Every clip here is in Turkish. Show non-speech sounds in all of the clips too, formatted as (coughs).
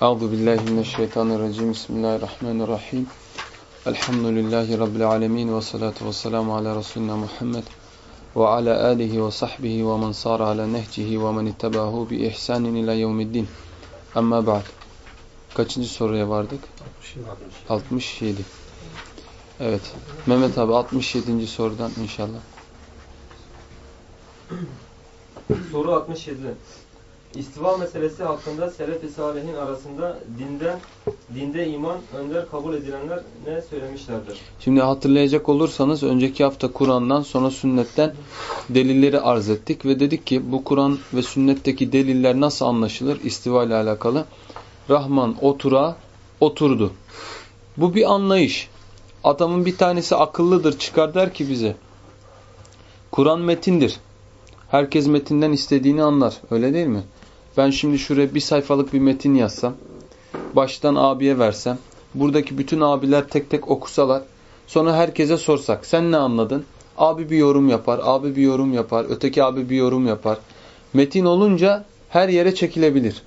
Euzu billahi mineşşeytanirracim. Bismillahirrahmanirrahim. Elhamdülillahi rabbil alamin ve salatu vesselamü ala resulina Muhammed ve ala alihi ve sahbihi ve men sara ala nehcihi ve men ittabahu bi ihsanin ila yevmiddin. Amma ba'd. Kaçıncı soruya vardık? 67. Evet. Mehmet abi 67. sorudan inşallah. Soru 67. İstiva meselesi hakkında selef-i salihin arasında dinden dinde iman önder kabul edilenler ne söylemişlerdir? Şimdi hatırlayacak olursanız önceki hafta Kur'an'dan sonra sünnetten delilleri arz ettik ve dedik ki bu Kur'an ve sünnetteki deliller nasıl anlaşılır istiva ile alakalı? Rahman otura oturdu. Bu bir anlayış. Adamın bir tanesi akıllıdır çıkar der ki bize Kur'an metindir. Herkes metinden istediğini anlar. Öyle değil mi? Ben şimdi şuraya bir sayfalık bir metin yazsam, baştan abiye versem, buradaki bütün abiler tek tek okusalar, sonra herkese sorsak, sen ne anladın? Abi bir yorum yapar, abi bir yorum yapar, öteki abi bir yorum yapar. Metin olunca her yere çekilebilir.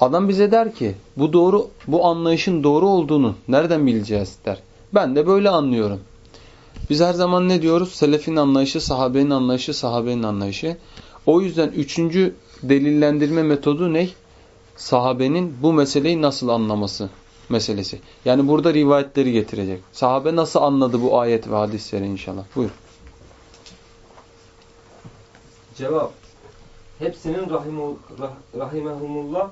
Adam bize der ki, bu doğru, bu anlayışın doğru olduğunu nereden bileceğiz der. Ben de böyle anlıyorum. Biz her zaman ne diyoruz? Selefin anlayışı, sahabenin anlayışı, sahabenin anlayışı. O yüzden üçüncü delillendirme metodu ne? Sahabenin bu meseleyi nasıl anlaması meselesi. Yani burada rivayetleri getirecek. Sahabe nasıl anladı bu ayet ve hadisleri inşallah. Buyur. Cevap. Hepsinin rahimu, rah, rahimehumullah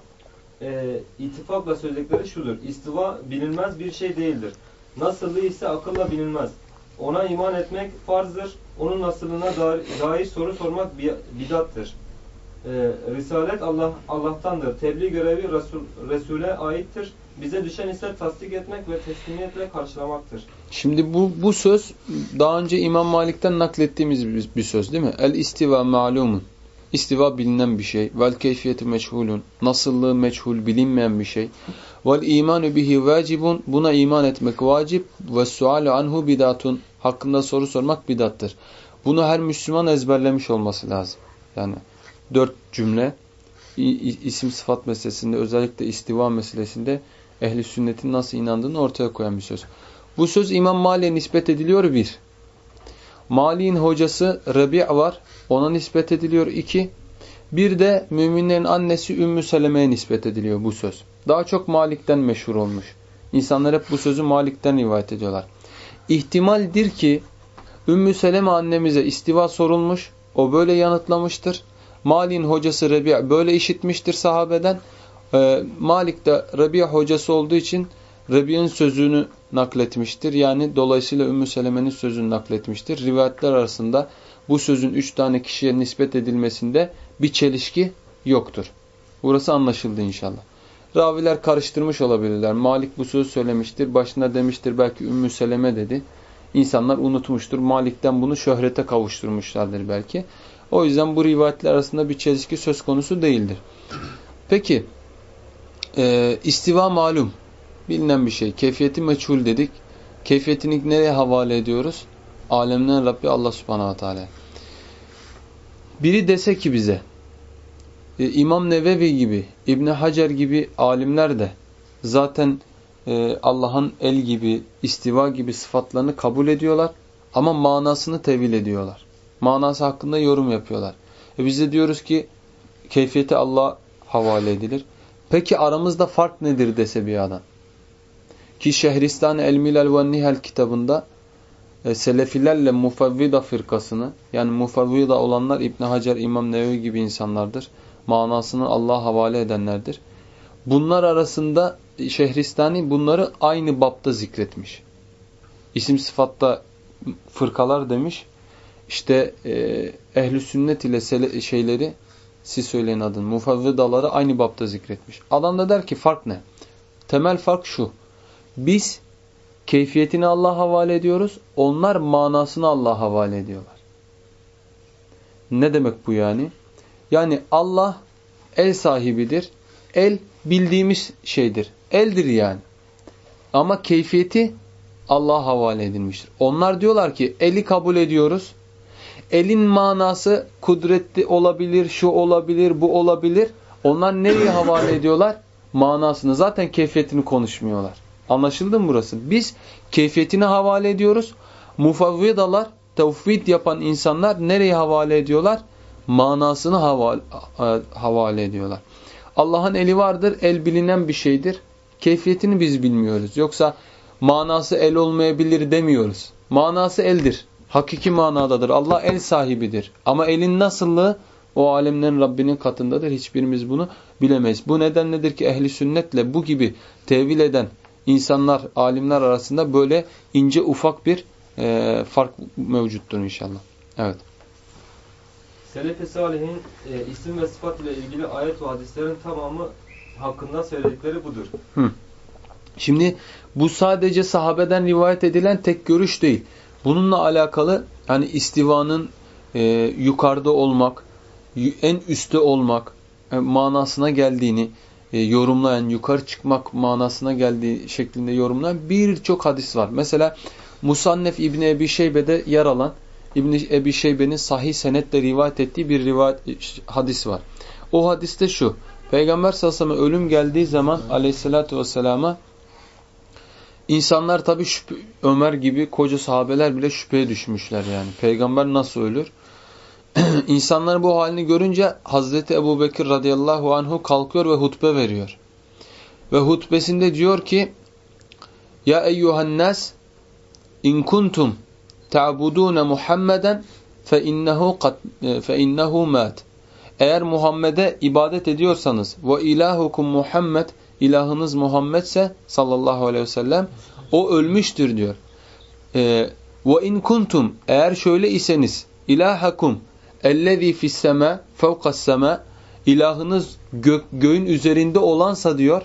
e, ittifakla söyledikleri şudur. İstiva bilinmez bir şey değildir. Nasıllığı ise akılla bilinmez. Ona iman etmek farzdır. Onun nasılına dair, dair soru sormak bidattır. Ee, Risalet Allah Allah'tandır. Tebliğ görevi Resul, Resul'e aittir. Bize düşen ise tasdik etmek ve teslimiyetle karşılamaktır. Şimdi bu bu söz daha önce İmam Malik'ten naklettiğimiz bir, bir söz değil mi? El istiva malumun. İstiva bilinen bir şey. Vel keyfiyeti meçhulun. Nasıllığı meçhul bilinmeyen bir şey. Vel imanu bihi vacibun. Buna iman etmek vacip. Ve sualu anhu bidatun. Hakkında soru sormak bidattır. Bunu her Müslüman ezberlemiş olması lazım. Yani dört cümle isim sıfat meselesinde özellikle istiva meselesinde ehli sünnetin nasıl inandığını ortaya koyan bir söz. Bu söz İmam Mali'ye nispet ediliyor bir. Mali'nin hocası Rabi' var. Ona nispet ediliyor iki. Bir de müminlerin annesi Ümmü Seleme'ye nispet ediliyor bu söz. Daha çok Malik'ten meşhur olmuş. İnsanlar hep bu sözü Malik'ten rivayet ediyorlar. İhtimaldir ki Ümmü Seleme annemize istiva sorulmuş. O böyle yanıtlamıştır. Malik'in hocası Rabia böyle işitmiştir sahabeden. Ee, Malik de Rabia hocası olduğu için Rabia'nın sözünü nakletmiştir. Yani dolayısıyla Ümmü Seleme'nin sözünü nakletmiştir. Rivayetler arasında bu sözün üç tane kişiye nispet edilmesinde bir çelişki yoktur. Burası anlaşıldı inşallah. Raviler karıştırmış olabilirler. Malik bu sözü söylemiştir. Başına demiştir belki Ümmü Seleme dedi. İnsanlar unutmuştur. Malik'ten bunu şöhrete kavuşturmuşlardır belki. O yüzden bu rivayetler arasında bir çelişki söz konusu değildir. Peki e, istiva malum bilinen bir şey. Keyfiyeti meçhul dedik. Keyfiyetini nereye havale ediyoruz? Alemden Rabbi Allah subhanahu teala. Biri dese ki bize e, İmam Nevevi gibi, İbn Hacer gibi alimler de zaten e, Allah'ın el gibi, istiva gibi sıfatlarını kabul ediyorlar ama manasını tevil ediyorlar manası hakkında yorum yapıyorlar. E biz de diyoruz ki keyfiyeti Allah havale edilir. Peki aramızda fark nedir dese bir adam. Ki Şehristan El Milal ve Nihal kitabında e, Selefilerle Mufavvida fırkasını yani Mufavvida olanlar İbn Hacer, İmam Nevevi gibi insanlardır. Manasını Allah'a havale edenlerdir. Bunlar arasında Şehristani bunları aynı bapta zikretmiş. İsim sıfatta fırkalar demiş. İşte e, ehli sünnet ile şeyleri siz söyleyin adını. Mufavvidaları aynı bapta zikretmiş. Adam da der ki fark ne? Temel fark şu. Biz keyfiyetini Allah'a havale ediyoruz. Onlar manasını Allah'a havale ediyorlar. Ne demek bu yani? Yani Allah el sahibidir. El bildiğimiz şeydir. Eldir yani. Ama keyfiyeti Allah'a havale edilmiştir. Onlar diyorlar ki eli kabul ediyoruz. Elin manası kudretli olabilir, şu olabilir, bu olabilir. Onlar nereyi (coughs) havale ediyorlar? Manasını. Zaten keyfiyetini konuşmuyorlar. Anlaşıldı mı burası? Biz keyfiyetini havale ediyoruz. Mufavvidalar, tevfid yapan insanlar nereyi havale ediyorlar? Manasını havale, havale ediyorlar. Allah'ın eli vardır, el bilinen bir şeydir. Keyfiyetini biz bilmiyoruz. Yoksa manası el olmayabilir demiyoruz. Manası eldir. Hakiki manadadır. Allah el sahibidir. Ama elin nasıllığı o alemlerin Rabbinin katındadır. Hiçbirimiz bunu bilemeyiz. Bu neden nedir ki ehli sünnetle bu gibi tevil eden insanlar, alimler arasında böyle ince ufak bir e, fark mevcuttur inşallah. Evet. Selefi Salih'in e, isim ve sıfat ile ilgili ayet ve hadislerin tamamı hakkında söyledikleri budur. Hı. Şimdi bu sadece sahabeden rivayet edilen tek görüş değil. Bununla alakalı hani istivanın e, yukarıda olmak, en üstte olmak e, manasına geldiğini e, yorumlayan, yukarı çıkmak manasına geldiği şeklinde yorumlayan birçok hadis var. Mesela Musannef İbni Ebi Şeybe'de yer alan İbni Ebi Şeybe'nin sahih senetle rivayet ettiği bir rivayet hadis var. O hadiste şu. Peygamber sallallahu aleyhi ve sellem ölüm geldiği zaman aleyhissalatü vesselama insanlar tabi Ömer gibi koca sahabeler bile şüpheye düşmüşler yani. Peygamber nasıl ölür? (clears throat) İnsanların bu halini görünce Hazreti Ebu Bekir radıyallahu anhu kalkıyor ve hutbe veriyor. Ve hutbesinde diyor ki Ya eyyuhan nas in kuntum ta'budun Muhammeden fe innehu fe innehu mat. Eğer Muhammed'e ibadet ediyorsanız ve ilahukum Muhammed ilahınız Muhammedse sallallahu aleyhi ve sellem o ölmüştür diyor. Ee, ve in kuntum eğer şöyle iseniz ilahakum ellezî fisseme fevkas sema ilahınız gök, göğün üzerinde olansa diyor.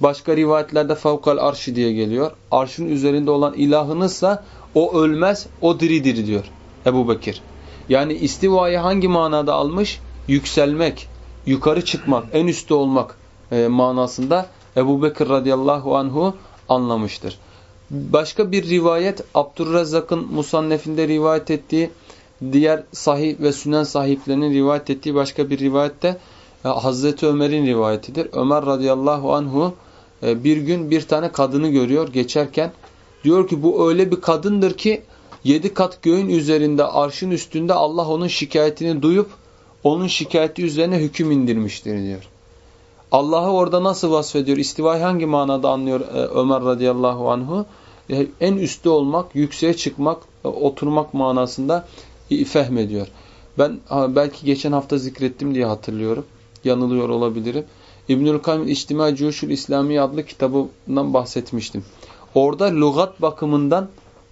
Başka rivayetlerde fevkal arşi diye geliyor. Arşın üzerinde olan ilahınızsa o ölmez, o diridir diyor Ebu Bekir. Yani istivayı hangi manada almış? Yükselmek, yukarı çıkmak, en üstte olmak e, manasında Ebu Bekir radıyallahu anhu anlamıştır. Başka bir rivayet Abdurrezzak'ın Musannef'inde rivayet ettiği diğer sahih ve sünen sahiplerinin rivayet ettiği başka bir rivayette e, Hazreti Ömer'in rivayetidir. Ömer radıyallahu anhu e, bir gün bir tane kadını görüyor geçerken. Diyor ki bu öyle bir kadındır ki yedi kat göğün üzerinde arşın üstünde Allah onun şikayetini duyup onun şikayeti üzerine hüküm indirmiştir diyor. Allah'ı orada nasıl vasfediyor? İstivayı hangi manada anlıyor e, Ömer radıyallahu anhu? En üstte olmak, yükseğe çıkmak, oturmak manasında fehmediyor. Ben belki geçen hafta zikrettim diye hatırlıyorum. Yanılıyor olabilirim. İbnül Kayyum İçtima Cuşul İslami adlı kitabından bahsetmiştim. Orada lügat bakımından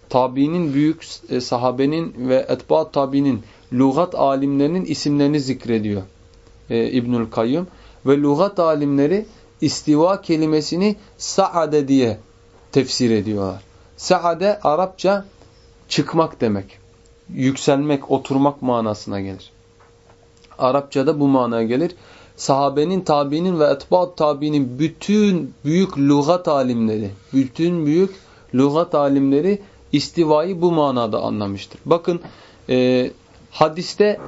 tabiinin büyük e, sahabenin ve etbaat tabiinin lügat alimlerinin isimlerini zikrediyor e, İbnül Kayyum. Ve lügat alimleri istiva kelimesini sa'ade diye tefsir ediyorlar. Sa'ade Arapça çıkmak demek yükselmek, oturmak manasına gelir. Arapçada bu manaya gelir. Sahabenin, tabiinin ve etbaat tabiinin bütün büyük lügat alimleri, bütün büyük lügat alimleri istivayı bu manada anlamıştır. Bakın e, hadiste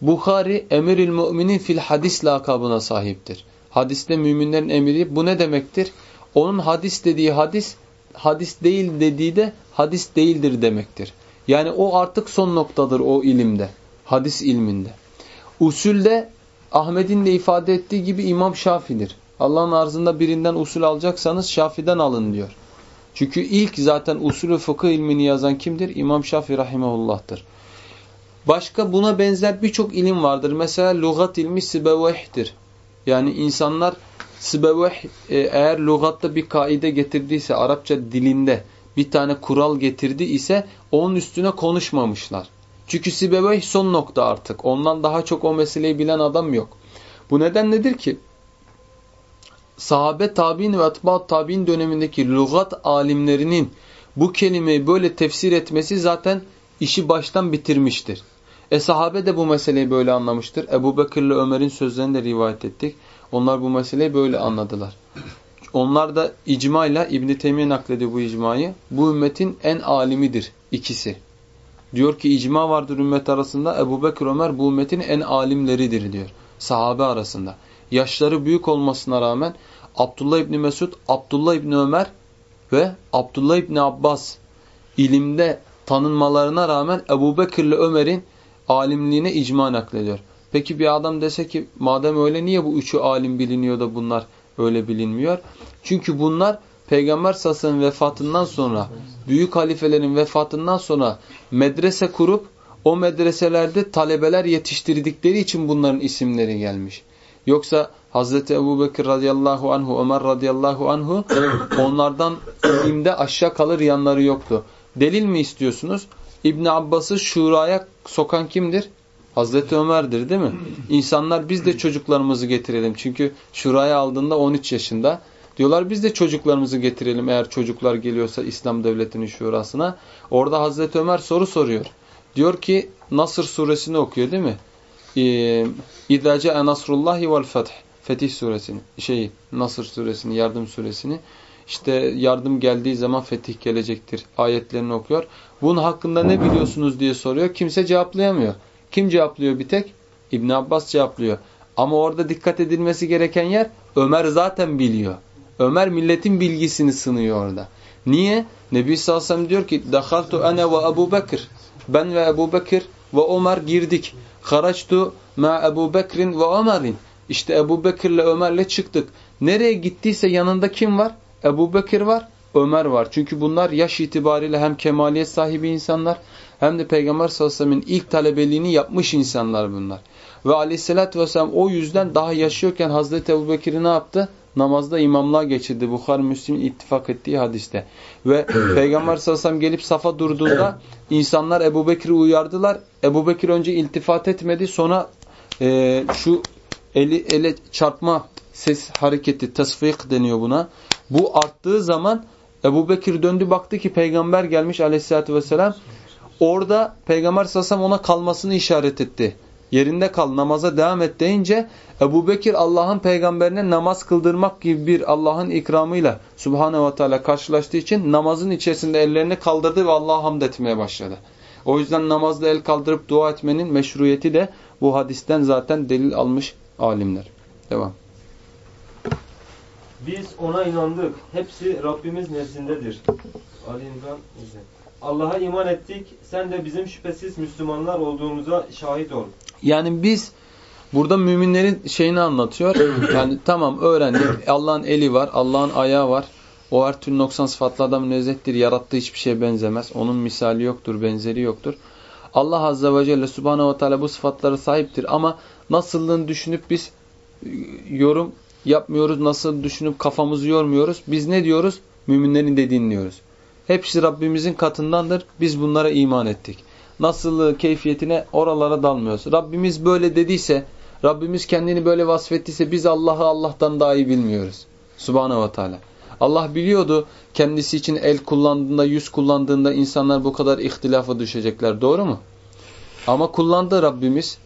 Bukhari emiril müminin fil hadis lakabına sahiptir. Hadiste müminlerin emiri bu ne demektir? Onun hadis dediği hadis, hadis değil dediği de hadis değildir demektir. Yani o artık son noktadır o ilimde. Hadis ilminde. Usulde Ahmet'in de ifade ettiği gibi İmam Şafi'dir. Allah'ın arzında birinden usul alacaksanız Şafi'den alın diyor. Çünkü ilk zaten usulü fıkıh ilmini yazan kimdir? İmam Şafii rahimehullah'tır. Başka buna benzer birçok ilim vardır. Mesela lügat ilmi sibeveh'tir. Yani insanlar sibeveh e, eğer lügatta bir kaide getirdiyse Arapça dilinde bir tane kural getirdi ise onun üstüne konuşmamışlar. Çünkü Sibevey son nokta artık. Ondan daha çok o meseleyi bilen adam yok. Bu neden nedir ki? Sahabe tabi'in ve atba'at tabi'in dönemindeki lügat alimlerinin bu kelimeyi böyle tefsir etmesi zaten işi baştan bitirmiştir. E sahabe de bu meseleyi böyle anlamıştır. Ebu Bekir ile Ömer'in sözlerini de rivayet ettik. Onlar bu meseleyi böyle anladılar. Onlar da icmayla İbn Teymiye naklediyor bu icmayı. Bu ümmetin en alimidir ikisi. Diyor ki icma vardır ümmet arasında. Ebu Bekir Ömer bu ümmetin en alimleridir diyor. Sahabe arasında. yaşları büyük olmasına rağmen Abdullah İbni Mesud, Abdullah İbni Ömer ve Abdullah İbni Abbas ilimde tanınmalarına rağmen Ebu Bekir ile Ömer'in alimliğine icma naklediyor. Peki bir adam dese ki madem öyle niye bu üçü alim biliniyor da bunlar öyle bilinmiyor? Çünkü bunlar Peygamber sallallahu vefatından sonra büyük halifelerin vefatından sonra medrese kurup o medreselerde talebeler yetiştirdikleri için bunların isimleri gelmiş. Yoksa Hazreti Ebu Bekir radıyallahu anhu, Ömer radıyallahu anhu onlardan ilimde aşağı kalır yanları yoktu. Delil mi istiyorsunuz? İbn Abbas'ı şuraya sokan kimdir? Hazreti Ömer'dir değil mi? İnsanlar biz de çocuklarımızı getirelim. Çünkü şuraya aldığında 13 yaşında. Diyorlar biz de çocuklarımızı getirelim eğer çocuklar geliyorsa İslam devletinin şurasına. Orada Hazreti Ömer soru soruyor. Diyor ki Nasır suresini okuyor değil mi? İdâ ce'e nasrullahi vel feth. Fetih suresini, şey Nasır suresini, yardım suresini. İşte yardım geldiği zaman fetih gelecektir ayetlerini okuyor. Bunun hakkında ne biliyorsunuz diye soruyor. Kimse cevaplayamıyor. Kim cevaplıyor bir tek? İbn Abbas cevaplıyor. Ama orada dikkat edilmesi gereken yer Ömer zaten biliyor. Ömer milletin bilgisini sınıyor orada. Niye? Nebi sellem diyor ki "Dakhaltu ana ve Ebu Bekir." Ben ve Ebu Bekir ve Ömer girdik. "Haraçtu ma Ebu Bekrin ve Ömer'in." İşte Ebu Bekir'le Ömer'le çıktık. Nereye gittiyse yanında kim var? Ebu Bekir var, Ömer var. Çünkü bunlar yaş itibariyle hem kemaliyet sahibi insanlar hem de Peygamber sallallahu aleyhi ve sellem'in ilk talebeliğini yapmış insanlar bunlar. Ve aleyhissalatü vesselam o yüzden daha yaşıyorken Hazreti Ebu Bekir'i ne yaptı? Namazda imamlığa geçirdi. Bukhari Müslim'in ittifak ettiği hadiste. Ve (clears throat) Peygamber sallallahu aleyhi ve sellem gelip safa durduğunda insanlar Ebu Bekir'i uyardılar. Ebu Bekir önce iltifat etmedi. Sonra e, şu eli ele çarpma ses hareketi, tasfik deniyor buna. Bu arttığı zaman Ebu Bekir döndü baktı ki peygamber gelmiş aleyhissalatü vesselam. Orada peygamber sallallahu ona kalmasını işaret etti. Yerinde kal namaza devam et deyince Ebu Bekir Allah'ın peygamberine namaz kıldırmak gibi bir Allah'ın ikramıyla Subhanahu ve Teala karşılaştığı için namazın içerisinde ellerini kaldırdı ve Allah'a hamd etmeye başladı. O yüzden namazda el kaldırıp dua etmenin meşruiyeti de bu hadisten zaten delil almış alimler. Devam. Biz ona inandık. Hepsi Rabbimiz nezzindedir. Ali İmran Allah'a iman ettik. Sen de bizim şüphesiz Müslümanlar olduğumuza şahit ol. Yani biz burada müminlerin şeyini anlatıyor. (coughs) Yani tamam öğrendik. Allah'ın eli var. Allah'ın ayağı var. O her türlü noksan sıfatlardan münezzehtir. Yarattığı hiçbir şeye benzemez. Onun misali yoktur, benzeri yoktur. Allah Azze ve Celle Subhanahu ve Teala bu sıfatlara sahiptir. Ama nasıllığını düşünüp biz yorum yapmıyoruz. Nasıl düşünüp kafamızı yormuyoruz. Biz ne diyoruz? Müminlerin dediğini diyoruz. Hepsi Rabbimizin katındandır. Biz bunlara iman ettik. Nasıllığı, keyfiyetine oralara dalmıyoruz. Rabbimiz böyle dediyse, Rabbimiz kendini böyle vasfettiyse biz Allah'ı Allah'tan daha iyi bilmiyoruz. Subhanahu ve Teala. Allah biliyordu kendisi için el kullandığında, yüz kullandığında insanlar bu kadar ihtilafa düşecekler. Doğru mu? Ama kullandı Rabbimiz.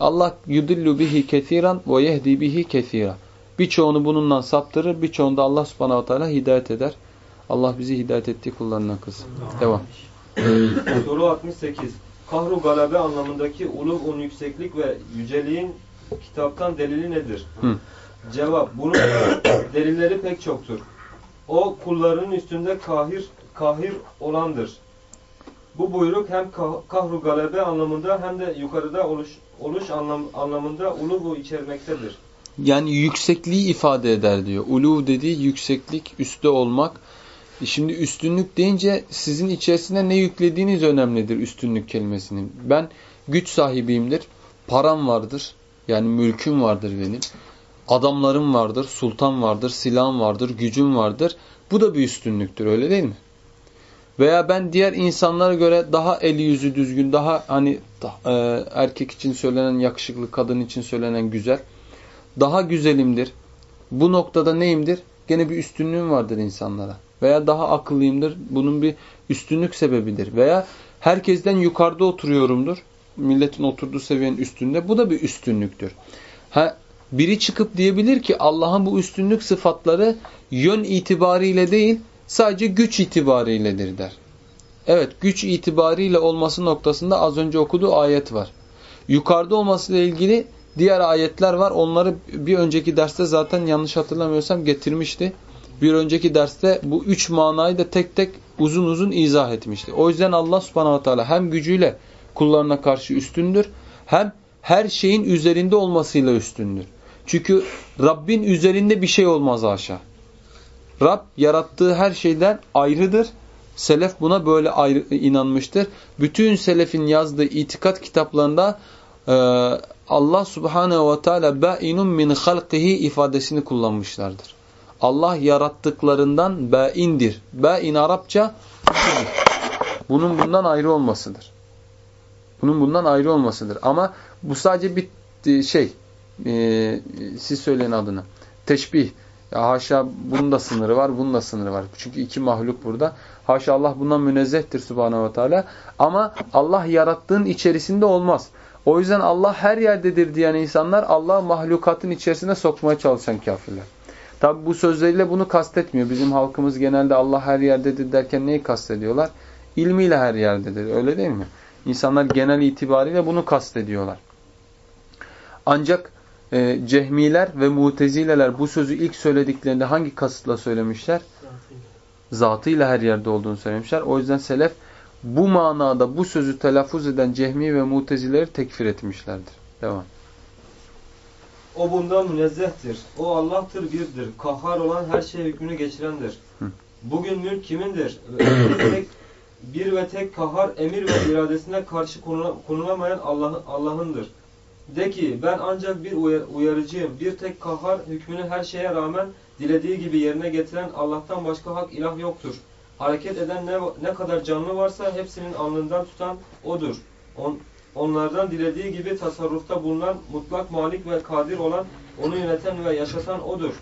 Allah yudillu bihi kethiran ve yehdi bihi kethira. Birçoğunu bununla saptırır, birçoğunu da Allah subhanahu teala hidayet eder. Allah bizi hidayet ettiği kullarından kılsın. Devam. Soru 68. Kahru galabe anlamındaki uluvun yükseklik ve yüceliğin kitaptan delili nedir? Hı. Cevap. Bunun (coughs) delilleri pek çoktur. O kullarının üstünde kahir kahir olandır. Bu buyruk hem kahru galebe anlamında hem de yukarıda oluş, oluş anlam, anlamında uluvu içermektedir. Yani yüksekliği ifade eder diyor. Uluv dediği yükseklik, üstte olmak. E şimdi üstünlük deyince sizin içerisine ne yüklediğiniz önemlidir üstünlük kelimesinin. Ben güç sahibiyimdir, param vardır, yani mülküm vardır benim. Adamlarım vardır, sultan vardır, silahım vardır, gücüm vardır. Bu da bir üstünlüktür öyle değil mi? Veya ben diğer insanlara göre daha eli yüzü düzgün, daha hani e, erkek için söylenen yakışıklı, kadın için söylenen güzel. Daha güzelimdir. Bu noktada neyimdir? Gene bir üstünlüğüm vardır insanlara. Veya daha akıllıyımdır. Bunun bir üstünlük sebebidir. Veya herkesten yukarıda oturuyorumdur. Milletin oturduğu seviyenin üstünde. Bu da bir üstünlüktür. Ha, biri çıkıp diyebilir ki Allah'ın bu üstünlük sıfatları yön itibariyle değil sadece güç itibariyledir der. Evet güç itibariyle olması noktasında az önce okuduğu ayet var. Yukarıda olmasıyla ilgili diğer ayetler var. Onları bir önceki derste zaten yanlış hatırlamıyorsam getirmişti. Bir önceki derste bu üç manayı da tek tek uzun uzun izah etmişti. O yüzden Allah subhanahu teala hem gücüyle kullarına karşı üstündür hem her şeyin üzerinde olmasıyla üstündür. Çünkü Rabbin üzerinde bir şey olmaz aşağı. Rab yarattığı her şeyden ayrıdır. Selef buna böyle ayrı, inanmıştır. Bütün selefin yazdığı itikat kitaplarında e, Allah subhanehu ve teala ba'inun min halqihi ifadesini kullanmışlardır. Allah yarattıklarından ba'indir. Ba'in Arapça bunun bundan ayrı olmasıdır. Bunun bundan ayrı olmasıdır. Ama bu sadece bir e, şey, e, siz söyleyin adını. Teşbih. Ya haşa bunun da sınırı var, bunun da sınırı var. Çünkü iki mahluk burada. Haşa Allah bundan münezzehtir subhanahu ve teala. Ama Allah yarattığın içerisinde olmaz. O yüzden Allah her yerdedir diyen insanlar Allah mahlukatın içerisine sokmaya çalışan kafirler. Tabi bu sözleriyle bunu kastetmiyor. Bizim halkımız genelde Allah her yerdedir derken neyi kastediyorlar? İlmiyle her yerdedir. Öyle değil mi? İnsanlar genel itibariyle bunu kastediyorlar. Ancak e, cehmiler ve mutezileler bu sözü ilk söylediklerinde hangi kasıtla söylemişler? Zatıyla her yerde olduğunu söylemişler. O yüzden selef bu manada bu sözü telaffuz eden cehmi ve mutezileri tekfir etmişlerdir. Devam. O bundan münezzehtir. O Allah'tır birdir. Kahhar olan her şeye hükmünü geçirendir. Bugün mülk kimindir? bir, ve tek kahhar emir ve iradesine karşı konulamayan Allah'ındır. Allah de ki ben ancak bir uyarıcıyım. Bir tek kahhar hükmünü her şeye rağmen dilediği gibi yerine getiren Allah'tan başka hak ilah yoktur. Hareket eden ne, ne kadar canlı varsa hepsinin alnından tutan O'dur. On, onlardan dilediği gibi tasarrufta bulunan mutlak malik ve kadir olan, onu yöneten ve yaşatan O'dur.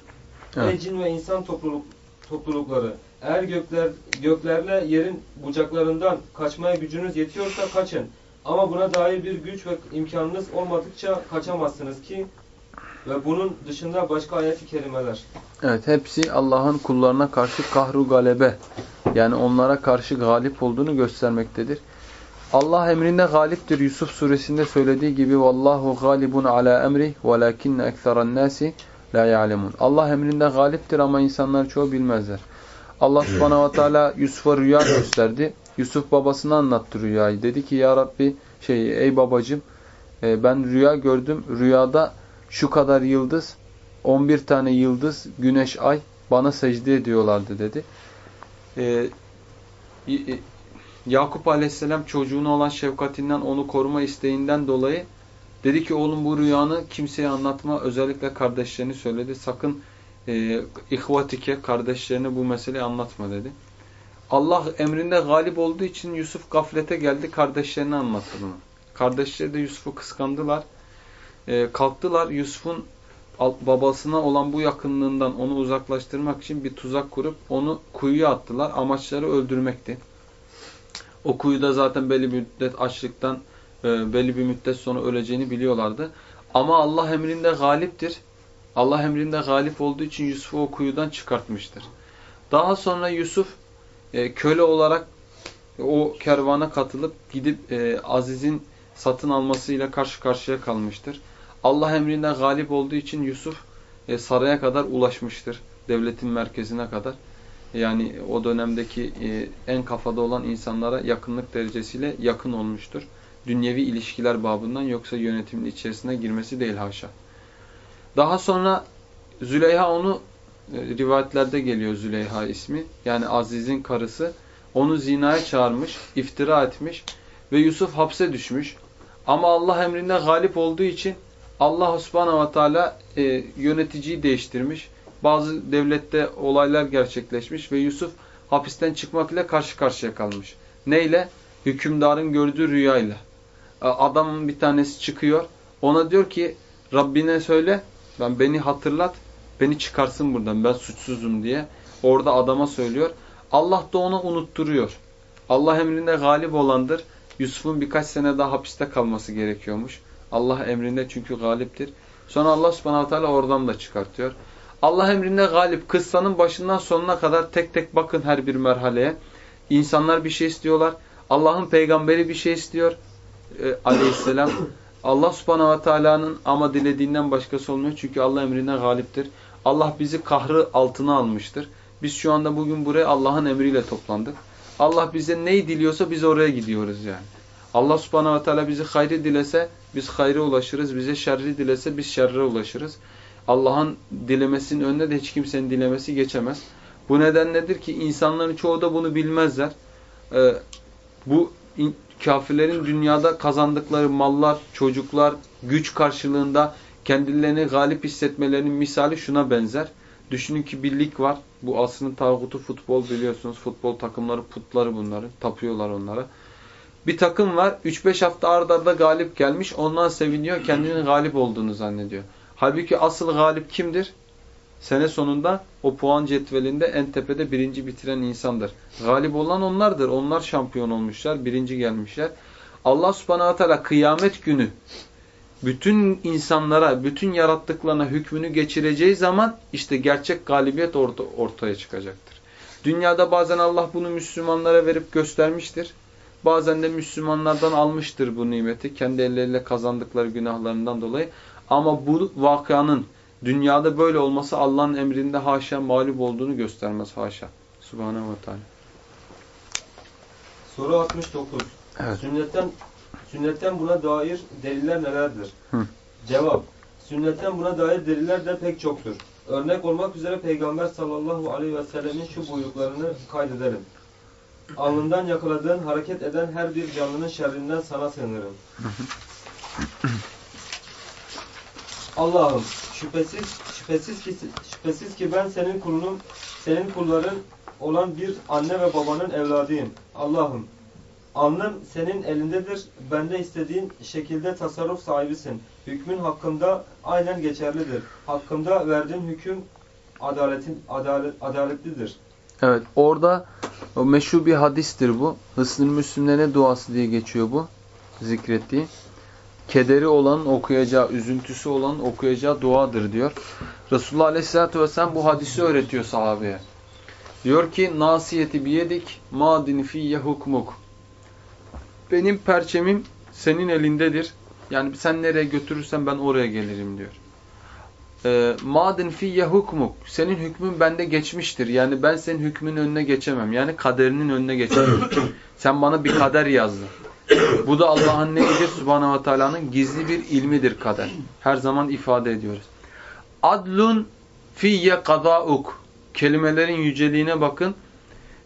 Evet. Ey cin ve insan topluluk, toplulukları! Eğer gökler, göklerle yerin bucaklarından kaçmaya gücünüz yetiyorsa kaçın. Ama buna dair bir güç ve imkanınız olmadıkça kaçamazsınız ki ve bunun dışında başka ayet-i kerimeler. Evet hepsi Allah'ın kullarına karşı kahru galebe yani onlara karşı galip olduğunu göstermektedir. Allah emrinde galiptir. Yusuf suresinde söylediği gibi vallahu galibun ala emri velakinne ekseran nasi la ya'lemun. Allah emrinde galiptir ama insanlar çoğu bilmezler. Allah subhanahu ve teala Yusuf'a rüya gösterdi. Yusuf babasına anlattı rüyayı. Dedi ki ya Rabbi şey ey babacım e, ben rüya gördüm. Rüyada şu kadar yıldız 11 tane yıldız güneş ay bana secde ediyorlardı dedi. E, e, Yakup aleyhisselam çocuğuna olan şefkatinden onu koruma isteğinden dolayı dedi ki oğlum bu rüyanı kimseye anlatma özellikle kardeşlerini söyledi. Sakın e, ihvatike kardeşlerine bu meseleyi anlatma dedi. Allah emrinde galip olduğu için Yusuf gaflete geldi. Kardeşlerine anlattı bunu. Kardeşleri de Yusuf'u kıskandılar. E, kalktılar Yusuf'un babasına olan bu yakınlığından onu uzaklaştırmak için bir tuzak kurup onu kuyuya attılar. Amaçları öldürmekti. O kuyuda zaten belli bir müddet açlıktan e, belli bir müddet sonra öleceğini biliyorlardı. Ama Allah emrinde galiptir. Allah emrinde galip olduğu için Yusuf'u o kuyudan çıkartmıştır. Daha sonra Yusuf e, köle olarak o kervana katılıp gidip e, Aziz'in satın almasıyla karşı karşıya kalmıştır. Allah emrinde galip olduğu için Yusuf e, saraya kadar ulaşmıştır. Devletin merkezine kadar. Yani o dönemdeki e, en kafada olan insanlara yakınlık derecesiyle yakın olmuştur. Dünyevi ilişkiler babından yoksa yönetimin içerisine girmesi değil haşa. Daha sonra Züleyha onu e, rivayetlerde geliyor Züleyha ismi. Yani Aziz'in karısı. Onu zinaya çağırmış, iftira etmiş ve Yusuf hapse düşmüş. Ama Allah emrinde galip olduğu için Allah subhanahu ve teala e, yöneticiyi değiştirmiş. Bazı devlette olaylar gerçekleşmiş ve Yusuf hapisten çıkmak ile karşı karşıya kalmış. Neyle? Hükümdarın gördüğü rüyayla. Adamın bir tanesi çıkıyor. Ona diyor ki Rabbine söyle ben beni hatırlat Beni çıkarsın buradan ben suçsuzum diye. Orada adama söylüyor. Allah da onu unutturuyor. Allah emrinde galip olandır. Yusuf'un birkaç sene daha hapiste kalması gerekiyormuş. Allah emrinde çünkü galiptir. Sonra Allah subhanahu teala oradan da çıkartıyor. Allah emrinde galip. Kıssanın başından sonuna kadar tek tek bakın her bir merhaleye. İnsanlar bir şey istiyorlar. Allah'ın peygamberi bir şey istiyor. Ee, aleyhisselam. (coughs) Allah subhanahu ve teala'nın ama dilediğinden başkası olmuyor. Çünkü Allah emrine galiptir. Allah bizi kahrı altına almıştır. Biz şu anda bugün buraya Allah'ın emriyle toplandık. Allah bize neyi diliyorsa biz oraya gidiyoruz yani. Allah subhanahu ve teala bizi hayrı dilese biz hayra ulaşırız. Bize şerri dilese biz şerre ulaşırız. Allah'ın dilemesinin önüne de hiç kimsenin dilemesi geçemez. Bu neden nedir ki insanların çoğu da bunu bilmezler. Ee, bu kafirlerin dünyada kazandıkları mallar, çocuklar, güç karşılığında kendilerini galip hissetmelerinin misali şuna benzer. Düşünün ki birlik var. Bu aslında tağutu futbol biliyorsunuz. Futbol takımları, putları bunları. Tapıyorlar onlara. Bir takım var. 3-5 hafta ardarda arda galip gelmiş. Ondan seviniyor. Kendinin galip olduğunu zannediyor. Halbuki asıl galip kimdir? Sene sonunda o puan cetvelinde en tepede birinci bitiren insandır. Galip olan onlardır. Onlar şampiyon olmuşlar. Birinci gelmişler. Allah subhanahu teala kıyamet günü bütün insanlara, bütün yarattıklarına hükmünü geçireceği zaman işte gerçek galibiyet orta, ortaya çıkacaktır. Dünyada bazen Allah bunu Müslümanlara verip göstermiştir. Bazen de Müslümanlardan almıştır bu nimeti. Kendi elleriyle kazandıkları günahlarından dolayı. Ama bu vakanın dünyada böyle olması Allah'ın emrinde haşa mağlup olduğunu göstermez haşa. Subhanahu ve Teala. Soru 69. Evet. Sünnetten Sünnetten buna dair deliller nelerdir? Hı. Cevap. Sünnetten buna dair deliller de pek çoktur. Örnek olmak üzere Peygamber sallallahu aleyhi ve sellemin şu buyruklarını kaydedelim. Alnından yakaladığın, hareket eden her bir canlının şerrinden sana sığınırım. Allah'ım şüphesiz şüphesiz ki şüphesiz ki ben senin kulunum, senin kulların olan bir anne ve babanın evladıyım. Allah'ım Alnım senin elindedir. Bende istediğin şekilde tasarruf sahibisin. Hükmün hakkında aynen geçerlidir. Hakkında verdiğin hüküm adaletin adalet, adaletlidir. Evet orada o meşhur bir hadistir bu. Müslümlerine duası diye geçiyor bu zikrettiği. Kederi olan okuyacağı, üzüntüsü olan okuyacağı duadır diyor. Resulullah Aleyhisselatü Vesselam bu hadisi öğretiyor sahabeye. Diyor ki nasiyeti biyedik madin fiyye hukmuk benim perçemim senin elindedir. Yani sen nereye götürürsen ben oraya gelirim diyor. Ee, Madin fiyye hukmuk. Senin hükmün bende geçmiştir. Yani ben senin hükmün önüne geçemem. Yani kaderinin önüne geçemem. (coughs) sen bana bir kader yazdın. Bu da Allah'ın neyidir? Subhanahu ve Teala'nın gizli bir ilmidir kader. Her zaman ifade ediyoruz. Adlun fiyye kadauk. Kelimelerin yüceliğine bakın.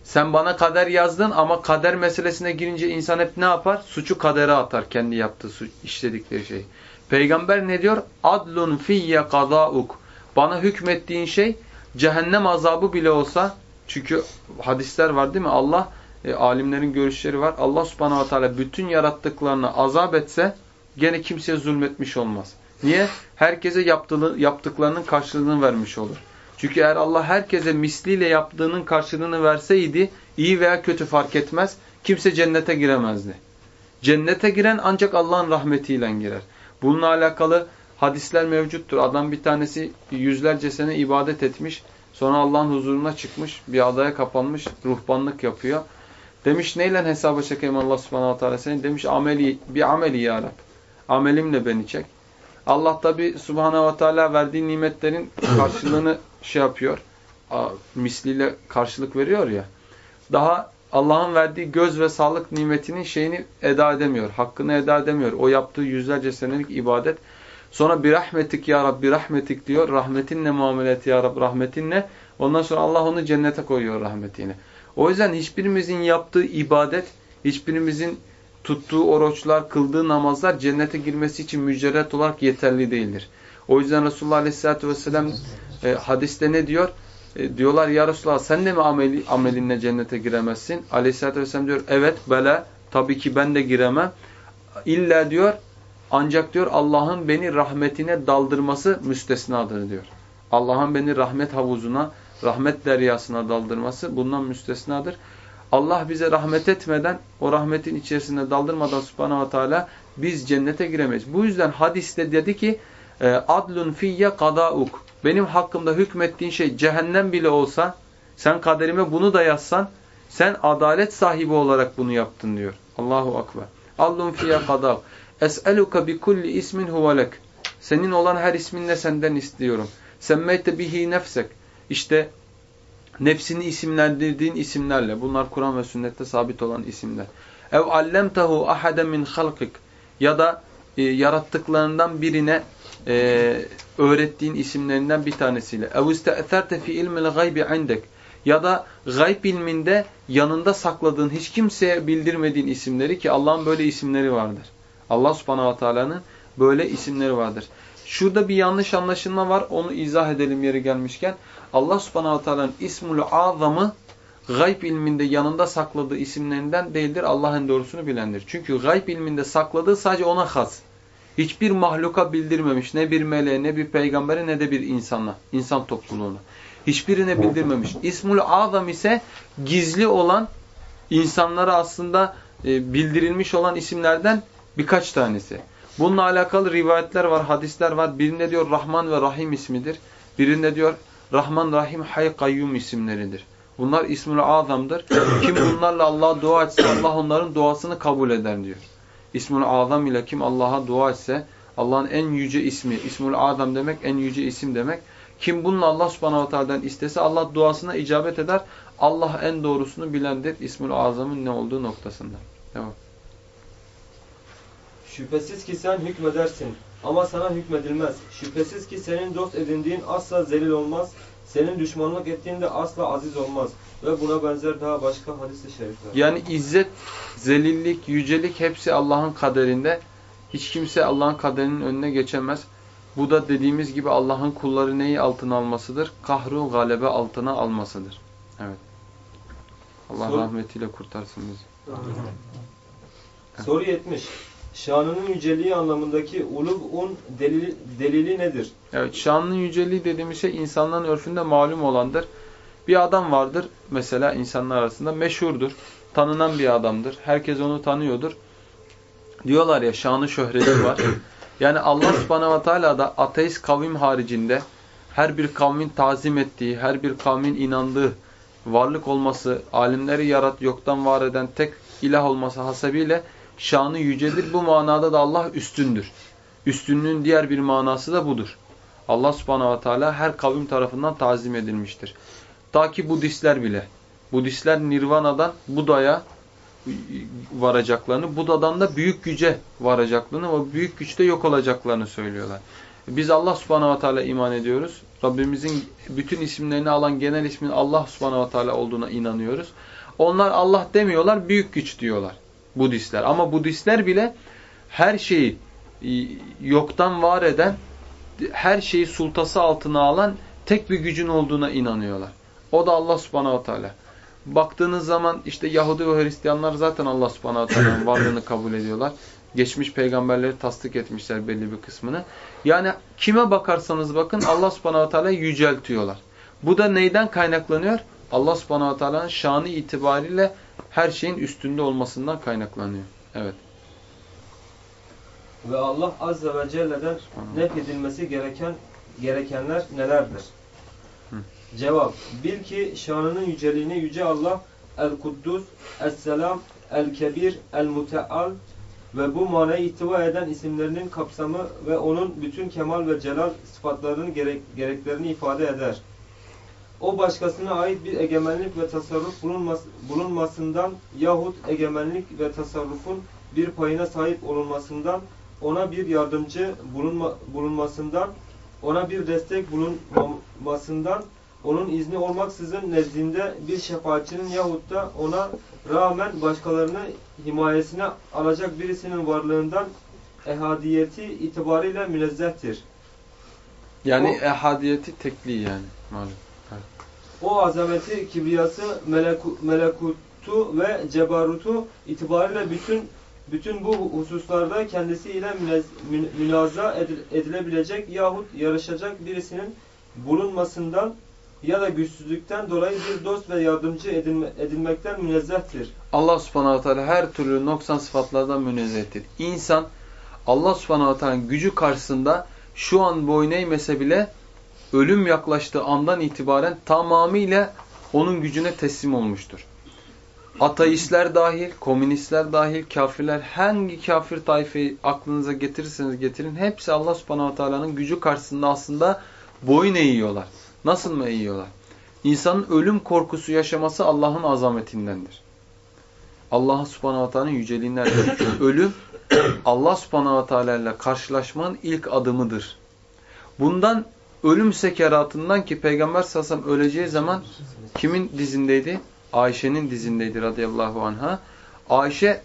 Sen bana kader yazdın ama kader meselesine girince insan hep ne yapar? Suçu kadere atar kendi yaptığı suç, işledikleri şey. Peygamber ne diyor? Adlun fiyye kadauk. Bana hükmettiğin şey cehennem azabı bile olsa çünkü hadisler var değil mi? Allah e, alimlerin görüşleri var. Allah subhanahu wa ta'ala bütün yarattıklarını azap etse gene kimseye zulmetmiş olmaz. Niye? Herkese yaptıklarının karşılığını vermiş olur. Çünkü eğer Allah herkese misliyle yaptığının karşılığını verseydi iyi veya kötü fark etmez. Kimse cennete giremezdi. Cennete giren ancak Allah'ın rahmetiyle girer. Bununla alakalı hadisler mevcuttur. Adam bir tanesi yüzlerce sene ibadet etmiş. Sonra Allah'ın huzuruna çıkmış. Bir adaya kapanmış. Ruhbanlık yapıyor. Demiş neyle hesaba çekeyim Allah subhanahu teala seni? Demiş ameli, bir ameli ya Rab. Amelimle beni çek. Allah tabi subhanahu teala verdiği nimetlerin (coughs) karşılığını şey yapıyor, misliyle karşılık veriyor ya, daha Allah'ın verdiği göz ve sağlık nimetinin şeyini eda edemiyor, hakkını eda edemiyor. O yaptığı yüzlerce senelik ibadet. Sonra bir rahmetik ya Rabbi rahmetik diyor. Rahmetinle muamelet ya Rabbi rahmetinle. Ondan sonra Allah onu cennete koyuyor rahmetine. O yüzden hiçbirimizin yaptığı ibadet, hiçbirimizin tuttuğu oruçlar, kıldığı namazlar cennete girmesi için mücerret olarak yeterli değildir. O yüzden Resulullah Aleyhisselatü Vesselam e, hadiste ne diyor? E, diyorlar ya Resulallah sen de mi ameli, amelinle cennete giremezsin? Aleyhisselatü Vesselam diyor evet bela tabii ki ben de giremem. İlla diyor ancak diyor Allah'ın beni rahmetine daldırması müstesnadır diyor. Allah'ın beni rahmet havuzuna, rahmet deryasına daldırması bundan müstesnadır. Allah bize rahmet etmeden, o rahmetin içerisine daldırmadan subhanahu teala biz cennete giremeyiz. Bu yüzden hadiste dedi ki e, adlun fiyye kadauk. Benim hakkımda hükmettiğin şey cehennem bile olsa sen kaderime bunu da yazsan sen adalet sahibi olarak bunu yaptın diyor. Allahu akbar. Adlun fiyye kadauk. Es'eluka bi kulli ismin huvelek. Senin olan her isminle senden istiyorum. Semmeyte bihi nefsek. İşte nefsini isimlendirdiğin isimlerle. Bunlar Kur'an ve sünnette sabit olan isimler. Ev allemtehu ahaden min halkik. Ya da e, yarattıklarından birine e, öğrettiğin isimlerinden bir tanesiyle. İste'therte fi ilmil gaybi indek. Ya da gayb ilminde yanında sakladığın hiç kimseye bildirmediğin isimleri ki Allah'ın böyle isimleri vardır. Allah subhanahu wa ta'ala'nın böyle isimleri vardır. Şurada bir yanlış anlaşılma var. Onu izah edelim yeri gelmişken. Allah subhanahu wa ta'ala'nın ismul azamı gayb ilminde yanında sakladığı isimlerinden değildir. Allah'ın doğrusunu bilendir. Çünkü gayb ilminde sakladığı sadece ona has. Hiçbir mahluka bildirmemiş. Ne bir meleğe, ne bir peygambere, ne de bir insana. insan topluluğuna. Hiçbirine bildirmemiş. İsmul azam ise gizli olan, insanlara aslında e, bildirilmiş olan isimlerden birkaç tanesi. Bununla alakalı rivayetler var, hadisler var. Birinde diyor Rahman ve Rahim ismidir. Birinde diyor Rahman, Rahim, Hay, Kayyum isimleridir. Bunlar ismül azamdır. Kim bunlarla Allah'a dua etse Allah onların duasını kabul eder diyor. İsmül azam ile kim Allah'a dua etse Allah'ın en yüce ismi, ismül azam demek en yüce isim demek. Kim bununla Allah subhanahu teala'dan istese Allah duasına icabet eder. Allah en doğrusunu bilendir ismül azamın ne olduğu noktasında. Tamam. Şüphesiz ki sen hükmedersin ama sana hükmedilmez. Şüphesiz ki senin dost edindiğin asla zelil olmaz. Senin düşmanlık ettiğinde asla aziz olmaz. Ve buna benzer daha başka hadis-i şerifler. Yani izzet, zelillik, yücelik hepsi Allah'ın kaderinde. Hiç kimse Allah'ın kaderinin önüne geçemez. Bu da dediğimiz gibi Allah'ın kulları neyi altına almasıdır? Kahru galebe altına almasıdır. Evet. Allah Sor rahmetiyle kurtarsın bizi. Soru 70. Şanının yüceliği anlamındaki ulub'un delili, delili nedir? Evet, şanının yüceliği dediğimiz şey insanların örfünde malum olandır. Bir adam vardır mesela insanlar arasında meşhurdur, tanınan bir adamdır. Herkes onu tanıyordur. Diyorlar ya şanı şöhreti var. Yani Allah subhanahu teala da ateist kavim haricinde her bir kavmin tazim ettiği, her bir kavmin inandığı varlık olması, alimleri yarat, yoktan var eden tek ilah olması hasebiyle şanı yücedir. Bu manada da Allah üstündür. Üstünlüğün diğer bir manası da budur. Allah subhanahu ve teala her kavim tarafından tazim edilmiştir. Ta ki Budistler bile. Budistler Nirvana'dan Buda'ya varacaklarını, Buda'dan da büyük güce varacaklarını, o büyük güçte yok olacaklarını söylüyorlar. Biz Allah subhanahu ve teala iman ediyoruz. Rabbimizin bütün isimlerini alan genel ismin Allah subhanahu ve teala olduğuna inanıyoruz. Onlar Allah demiyorlar, büyük güç diyorlar. Budistler. Ama Budistler bile her şeyi e, yoktan var eden, her şeyi sultası altına alan tek bir gücün olduğuna inanıyorlar. O da Allah subhanahu teala. Baktığınız zaman işte Yahudi ve Hristiyanlar zaten Allah subhanahu teala'nın (coughs) varlığını kabul ediyorlar. Geçmiş peygamberleri tasdik etmişler belli bir kısmını. Yani kime bakarsanız bakın Allah subhanahu teala'yı yüceltiyorlar. Bu da neyden kaynaklanıyor? Allah subhanahu teala'nın şanı itibariyle her şeyin üstünde olmasından kaynaklanıyor. Evet. Ve Allah azze ve celle'den nefedilmesi gereken gerekenler nelerdir? Hı. Cevap. Bil ki şanının yüceliğini yüce Allah El-Kuddus, Es-Selam, El-Kebir, El-Muteal ve bu manayı ihtiva eden isimlerinin kapsamı ve onun bütün kemal ve celal sıfatlarının gerek, gereklerini ifade eder o başkasına ait bir egemenlik ve tasarruf bulunmas bulunmasından yahut egemenlik ve tasarrufun bir payına sahip olunmasından, ona bir yardımcı bulunma bulunmasından, ona bir destek bulunmasından, onun izni olmaksızın nezdinde bir şefaatçinin yahut da ona rağmen başkalarını himayesine alacak birisinin varlığından ehadiyeti itibariyle münezzehtir. Yani o, ehadiyeti tekli yani malum o azameti, kibriyası, meleku, melekutu ve cebarutu itibariyle bütün bütün bu hususlarda kendisiyle münaza edilebilecek yahut yarışacak birisinin bulunmasından ya da güçsüzlükten dolayı bir dost ve yardımcı edilme, edilmekten münezzehtir. Allah subhanahu teala her türlü noksan sıfatlardan münezzehtir. İnsan Allah subhanahu teala'nın gücü karşısında şu an boyun eğmese bile ölüm yaklaştığı andan itibaren tamamıyla onun gücüne teslim olmuştur. ateistler dahil, komünistler dahil, kafirler, hangi kafir taifeyi aklınıza getirirseniz getirin, hepsi Allah subhanahu teala'nın gücü karşısında aslında boyun eğiyorlar. Nasıl mı eğiyorlar? İnsanın ölüm korkusu yaşaması Allah'ın azametindendir. Allah subhanahu teala'nın yüceliğindendir. (coughs) ölüm Allah subhanahu teala ile karşılaşmanın ilk adımıdır. Bundan ölüm sekeratından ki Peygamber sallallahu öleceği zaman kimin dizindeydi? Ayşe'nin dizindeydi radıyallahu anha. Ayşe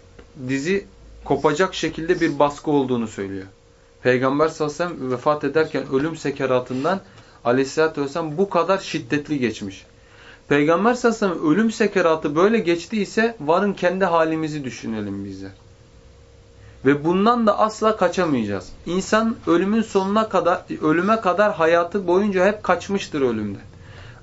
dizi kopacak şekilde bir baskı olduğunu söylüyor. Peygamber sallallahu vefat ederken ölüm sekeratından aleyhissalatü vesselam bu kadar şiddetli geçmiş. Peygamber sallallahu ölüm sekeratı böyle geçtiyse varın kendi halimizi düşünelim bizler. Ve bundan da asla kaçamayacağız. İnsan ölümün sonuna kadar, ölüme kadar hayatı boyunca hep kaçmıştır ölümden.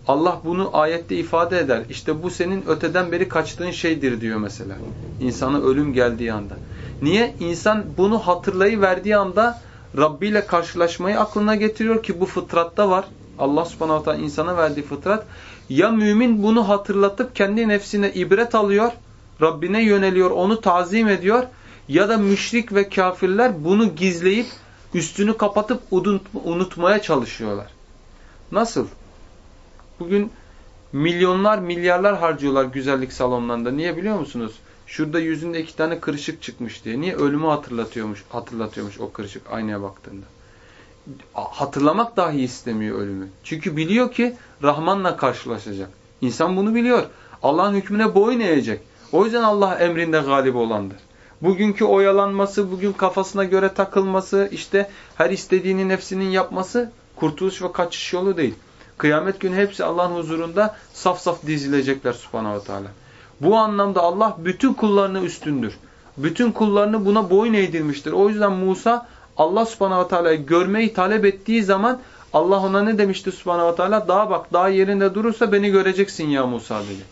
Allah bunu ayette ifade eder. İşte bu senin öteden beri kaçtığın şeydir diyor mesela. İnsana ölüm geldiği anda. Niye? İnsan bunu hatırlayıverdiği anda Rabbi ile karşılaşmayı aklına getiriyor ki bu fıtratta var. Allah subhanahu teala insana verdiği fıtrat. Ya mümin bunu hatırlatıp kendi nefsine ibret alıyor, Rabbine yöneliyor, onu tazim ediyor ya da müşrik ve kafirler bunu gizleyip üstünü kapatıp unutmaya çalışıyorlar. Nasıl? Bugün milyonlar milyarlar harcıyorlar güzellik salonlarında. Niye biliyor musunuz? Şurada yüzünde iki tane kırışık çıkmış diye. Niye? Ölümü hatırlatıyormuş, hatırlatıyormuş o kırışık aynaya baktığında. Hatırlamak dahi istemiyor ölümü. Çünkü biliyor ki Rahman'la karşılaşacak. İnsan bunu biliyor. Allah'ın hükmüne boyun eğecek. O yüzden Allah emrinde galip olandır. Bugünkü oyalanması, bugün kafasına göre takılması, işte her istediğini nefsinin yapması kurtuluş ve kaçış yolu değil. Kıyamet günü hepsi Allah'ın huzurunda saf saf dizilecekler subhanahu teala. Bu anlamda Allah bütün kullarını üstündür. Bütün kullarını buna boyun eğdirmiştir. O yüzden Musa Allah subhanahu teala'yı görmeyi talep ettiği zaman Allah ona ne demişti subhanahu teala? Daha bak daha yerinde durursa beni göreceksin ya Musa dedi.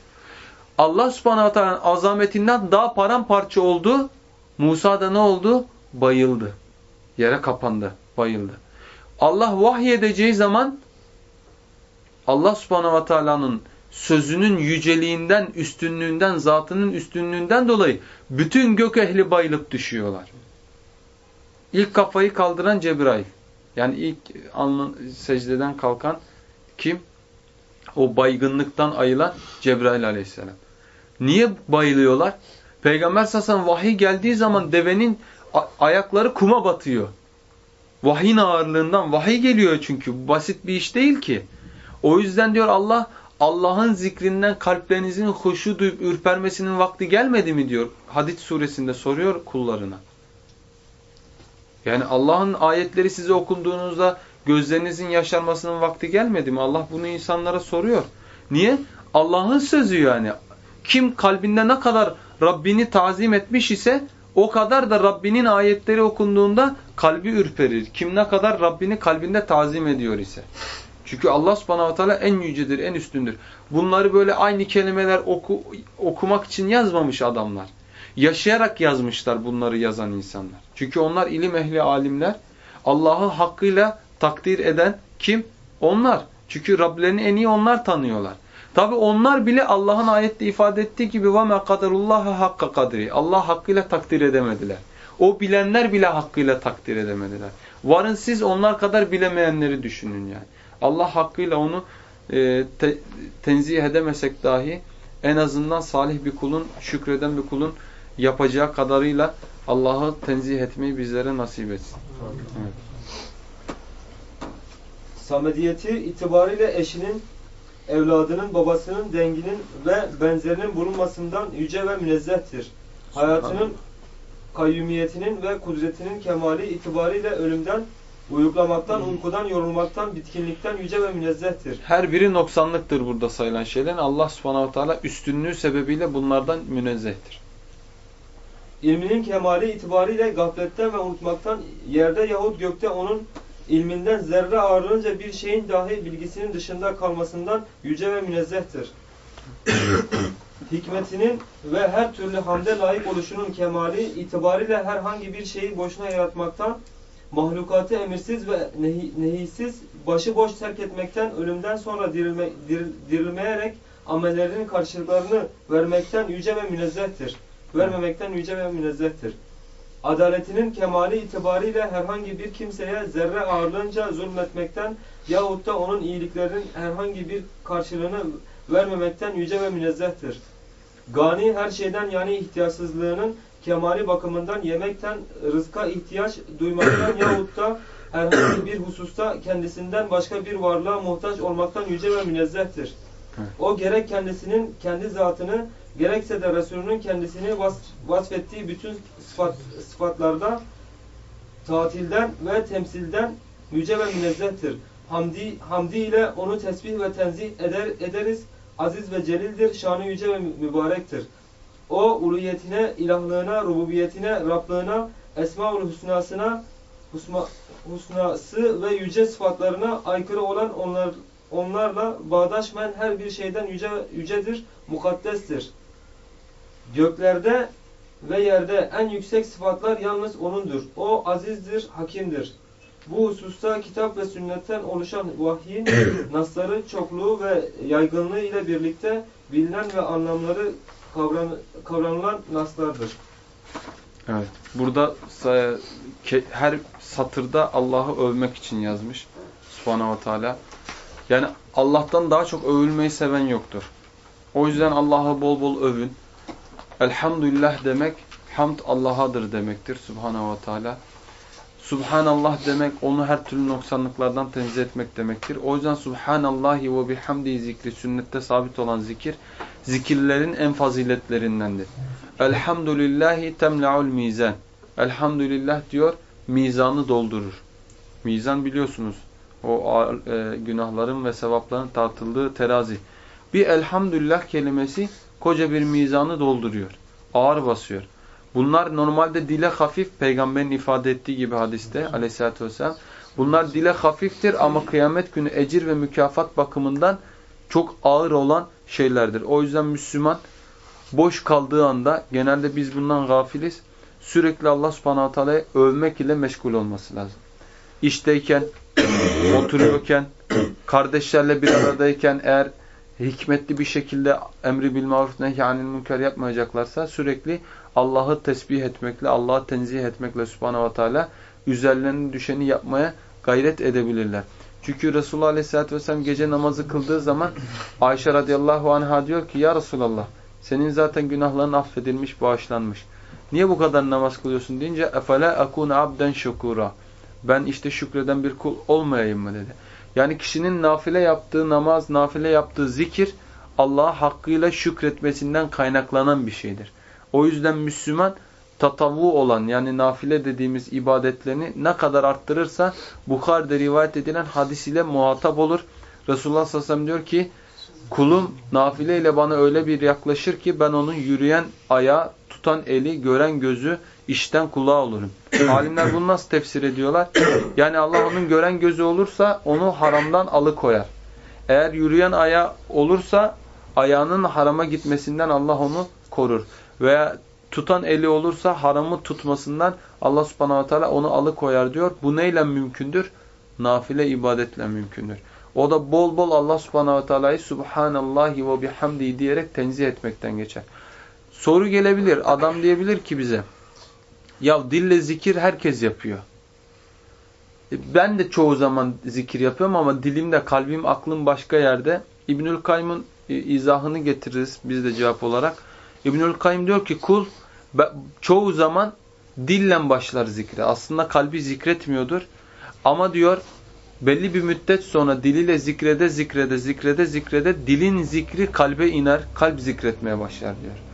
Allah subhanahu teala'nın azametinden daha paramparça oldu. Musa da ne oldu? Bayıldı. Yere kapandı. Bayıldı. Allah vahyedeceği zaman Allah subhanahu teala'nın sözünün yüceliğinden, üstünlüğünden, zatının üstünlüğünden dolayı bütün gök ehli bayılıp düşüyorlar. İlk kafayı kaldıran Cebrail. Yani ilk secdeden kalkan kim? O baygınlıktan ayılan Cebrail aleyhisselam. Niye bayılıyorlar? Peygamber sasan vahiy geldiği zaman devenin ayakları kuma batıyor. Vahyin ağırlığından vahiy geliyor çünkü. Basit bir iş değil ki. O yüzden diyor Allah Allah'ın zikrinden kalplerinizin hoşu duyup ürpermesinin vakti gelmedi mi diyor. Hadid suresinde soruyor kullarına. Yani Allah'ın ayetleri size okunduğunuzda gözlerinizin yaşarmasının vakti gelmedi mi? Allah bunu insanlara soruyor. Niye? Allah'ın sözü yani. Kim kalbinde ne kadar Rabbini tazim etmiş ise o kadar da Rabbinin ayetleri okunduğunda kalbi ürperir. Kim ne kadar Rabbini kalbinde tazim ediyor ise. Çünkü Allah subhanahu teala en yücedir, en üstündür. Bunları böyle aynı kelimeler oku, okumak için yazmamış adamlar. Yaşayarak yazmışlar bunları yazan insanlar. Çünkü onlar ilim ehli alimler. Allah'ı hakkıyla takdir eden kim? Onlar. Çünkü Rablerini en iyi onlar tanıyorlar. Tabi onlar bile Allah'ın ayette ifade ettiği gibi وَمَا قَدَرُ اللّٰهَ hakka kadri. Allah hakkıyla takdir edemediler. O bilenler bile hakkıyla takdir edemediler. Varın siz onlar kadar bilemeyenleri düşünün yani. Allah hakkıyla onu e, te, tenzih edemesek dahi en azından salih bir kulun, şükreden bir kulun yapacağı kadarıyla Allah'ı tenzih etmeyi bizlere nasip etsin. Evet. Samediyeti itibariyle eşinin, evladının, babasının, denginin ve benzerinin bulunmasından yüce ve münezzehtir. Hayatının kayyumiyetinin ve kudretinin kemali itibariyle ölümden Uyuklamaktan, uykudan, yorulmaktan, bitkinlikten yüce ve münezzehtir. Her biri noksanlıktır burada sayılan şeylerin. Allah subhanahu teala üstünlüğü sebebiyle bunlardan münezzehtir. İlminin kemali itibariyle gafletten ve unutmaktan, yerde yahut gökte onun ilminden zerre ağırlığınca bir şeyin dahi bilgisinin dışında kalmasından yüce ve münezzehtir. (coughs) Hikmetinin ve her türlü hamde layık oluşunun kemali itibariyle herhangi bir şeyi boşuna yaratmaktan, mahlukatı emirsiz ve nehi, nehisiz başıboş terk etmekten ölümden sonra dirilme, diril, dirilmeyerek amellerinin karşılıklarını vermekten yüce ve münezzehtir. Vermemekten yüce ve münezzehtir. Adaletinin kemali itibariyle herhangi bir kimseye zerre ağırlığınca zulmetmekten yahut da onun iyiliklerinin herhangi bir karşılığını vermemekten yüce ve münezzehtir. Gani her şeyden yani ihtiyaçsızlığının kemali bakımından yemekten rızka ihtiyaç duymaktan (coughs) yahut da herhangi bir hususta kendisinden başka bir varlığa muhtaç olmaktan yüce ve münezzehtir. O gerek kendisinin kendi zatını gerekse de Resulünün kendisini vasf, vasfettiği bütün sıfat, sıfatlarda tatilden ve temsilden yüce ve münezzehtir. Hamdi, hamdi ile onu tesbih ve tenzih eder, ederiz. Aziz ve celildir, şanı yüce ve mübarektir. O uluyetine, ilahlığına, rububiyetine, Rablığına, esma-ül husnasına, husma, husnası ve yüce sıfatlarına aykırı olan onlar, onlarla bağdaşmayan her bir şeyden yüce, yücedir, mukaddestir. Göklerde ve yerde en yüksek sıfatlar yalnız O'nundur. O azizdir, hakimdir. Bu hususta kitap ve sünnetten oluşan vahyin (coughs) nasları çokluğu ve yaygınlığı ile birlikte bilinen ve anlamları kavran, kavranılan naslardır. Evet. Burada her satırda Allah'ı övmek için yazmış. Subhanahu ve Teala. Yani Allah'tan daha çok övülmeyi seven yoktur. O yüzden Allah'ı bol bol övün. Elhamdülillah demek hamd Allah'adır demektir. Subhanahu ve Teala. Subhanallah demek onu her türlü noksanlıklardan tenzih etmek demektir. O yüzden Subhanallahi ve bihamdi zikri sünnette sabit olan zikir zikirlerin en faziletlerindendir. Elhamdülillahi temla'ul mizan. Elhamdülillah diyor mizanı doldurur. Mizan biliyorsunuz o e, günahların ve sevapların tartıldığı terazi. Bir elhamdülillah kelimesi koca bir mizanı dolduruyor. Ağır basıyor. Bunlar normalde dile hafif peygamberin ifade ettiği gibi hadiste aleyhissalatü vesselam. Bunlar dile hafiftir ama kıyamet günü ecir ve mükafat bakımından çok ağır olan şeylerdir. O yüzden Müslüman boş kaldığı anda genelde biz bundan gafiliz. Sürekli Allah subhanahu teala'yı övmek ile meşgul olması lazım. İşteyken, (clears throat) oturuyorken, kardeşlerle bir aradayken eğer hikmetli bir şekilde emri bil maruf nehyanil münker yapmayacaklarsa sürekli Allah'ı tesbih etmekle, Allah'ı tenzih etmekle subhanahu ve teala üzerlerine düşeni yapmaya gayret edebilirler. Çünkü Resulullah Aleyhisselatü Vesselam gece namazı kıldığı zaman (laughs) Ayşe radıyallahu anha diyor ki ya Resulallah senin zaten günahların affedilmiş, bağışlanmış. Niye bu kadar namaz kılıyorsun deyince efela akun abden şukura. Ben işte şükreden bir kul olmayayım mı dedi. Yani kişinin nafile yaptığı namaz, nafile yaptığı zikir Allah'a hakkıyla şükretmesinden kaynaklanan bir şeydir. O yüzden Müslüman tatavu olan yani nafile dediğimiz ibadetlerini ne kadar arttırırsa Bukhari'de rivayet edilen hadis ile muhatap olur. Resulullah sallallahu aleyhi ve sellem diyor ki kulum nafile ile bana öyle bir yaklaşır ki ben onun yürüyen ayağı, tutan eli, gören gözü, işten kulağı olurum. Alimler bunu nasıl tefsir ediyorlar? Yani Allah onun gören gözü olursa onu haramdan alıkoyar. Eğer yürüyen ayağı olursa ayağının harama gitmesinden Allah onu korur. Veya tutan eli olursa haramı tutmasından Allah subhanahu teala onu alıkoyar diyor. Bu neyle mümkündür? Nafile ibadetle mümkündür. O da bol bol Allah subhanahu teala'yı subhanallahi ve bihamdi diyerek tenzih etmekten geçer. Soru gelebilir. Adam diyebilir ki bize ya dille zikir herkes yapıyor. E, ben de çoğu zaman zikir yapıyorum ama dilimde, kalbim, aklım başka yerde. İbnül Kayyım'ın e, izahını getiririz biz de cevap olarak. İbnül Kayyım diyor ki kul çoğu zaman dille başlar zikre. Aslında kalbi zikretmiyordur. Ama diyor belli bir müddet sonra diliyle zikrede zikrede zikrede zikrede dilin zikri kalbe iner. Kalp zikretmeye başlar diyor.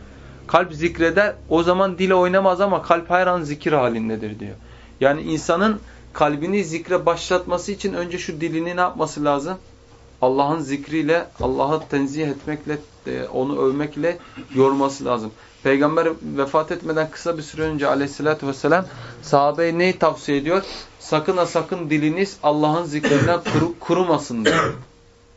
Kalp zikreder o zaman dile oynamaz ama kalp her an zikir halindedir diyor. Yani insanın kalbini zikre başlatması için önce şu dilini ne yapması lazım? Allah'ın zikriyle, Allah'ı tenzih etmekle, e, onu övmekle yorması lazım. Peygamber vefat etmeden kısa bir süre önce aleyhissalatü vesselam sahabeye neyi tavsiye ediyor? Sakın ha sakın diliniz Allah'ın zikrinden kuru, kurumasın diyor.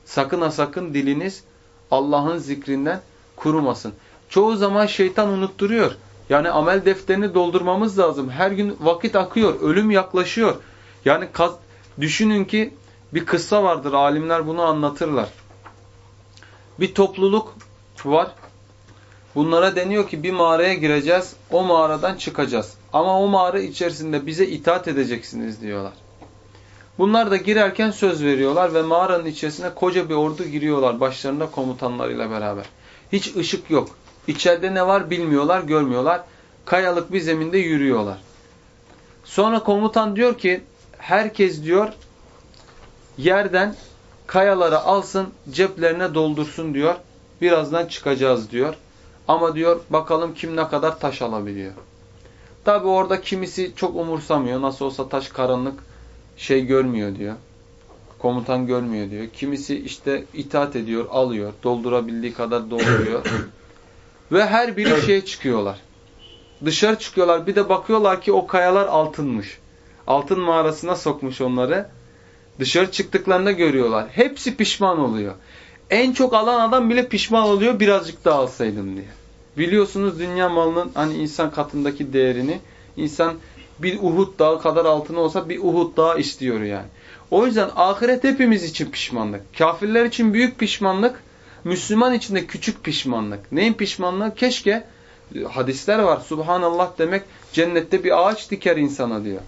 Sakın ha sakın diliniz Allah'ın zikrinden kurumasın. Çoğu zaman şeytan unutturuyor. Yani amel defterini doldurmamız lazım. Her gün vakit akıyor, ölüm yaklaşıyor. Yani düşünün ki bir kıssa vardır, alimler bunu anlatırlar. Bir topluluk var. Bunlara deniyor ki bir mağaraya gireceğiz. O mağaradan çıkacağız. Ama o mağara içerisinde bize itaat edeceksiniz diyorlar. Bunlar da girerken söz veriyorlar ve mağaranın içerisine koca bir ordu giriyorlar başlarında komutanlarıyla beraber. Hiç ışık yok. İçeride ne var bilmiyorlar, görmüyorlar. Kayalık bir zeminde yürüyorlar. Sonra komutan diyor ki herkes diyor yerden kayaları alsın ceplerine doldursun diyor. Birazdan çıkacağız diyor. Ama diyor bakalım kim ne kadar taş alabiliyor. Tabi orada kimisi çok umursamıyor. Nasıl olsa taş karanlık şey görmüyor diyor. Komutan görmüyor diyor. Kimisi işte itaat ediyor, alıyor. Doldurabildiği kadar dolduruyor. Ve her biri şeye çıkıyorlar. Dışarı çıkıyorlar. Bir de bakıyorlar ki o kayalar altınmış. Altın mağarasına sokmuş onları. Dışarı çıktıklarında görüyorlar. Hepsi pişman oluyor. En çok alan adam bile pişman oluyor birazcık daha alsaydım diye. Biliyorsunuz dünya malının hani insan katındaki değerini insan bir Uhud dağı kadar altın olsa bir Uhud dağı istiyor yani. O yüzden ahiret hepimiz için pişmanlık. Kafirler için büyük pişmanlık, Müslüman için de küçük pişmanlık. Neyin pişmanlığı? Keşke hadisler var. Subhanallah demek cennette bir ağaç diker insana diyor.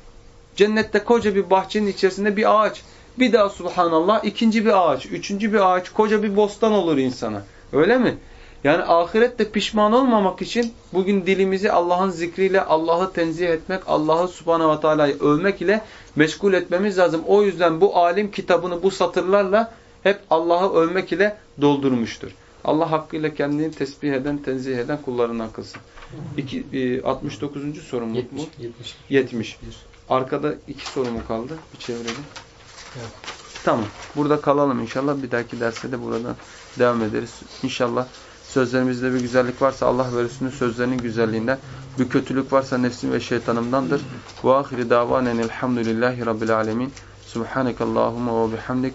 Cennette koca bir bahçenin içerisinde bir ağaç. Bir daha subhanallah ikinci bir ağaç, üçüncü bir ağaç, koca bir bostan olur insana. Öyle mi? Yani ahirette pişman olmamak için bugün dilimizi Allah'ın zikriyle Allah'ı tenzih etmek, Allah'ı subhanahu ve teala'yı övmek ile meşgul etmemiz lazım. O yüzden bu alim kitabını bu satırlarla hep Allah'ı övmek ile doldurmuştur. Allah hakkıyla kendini tesbih eden, tenzih eden kullarından kılsın. İki, e, 69. sorum 70, mu? 70. 70. Arkada iki soru mu kaldı? Bir çevirelim. Evet. Tamam. Burada kalalım inşallah. Bir dahaki derste de buradan devam ederiz. İnşallah sözlerimizde bir güzellik varsa Allah ve Resulünün sözlerinin güzelliğinden, bir kötülük varsa nefsim ve şeytanımdandır. Ve ahiri davanen elhamdülillahi rabbil alemin. Subhanekallahumma ve bihamdik.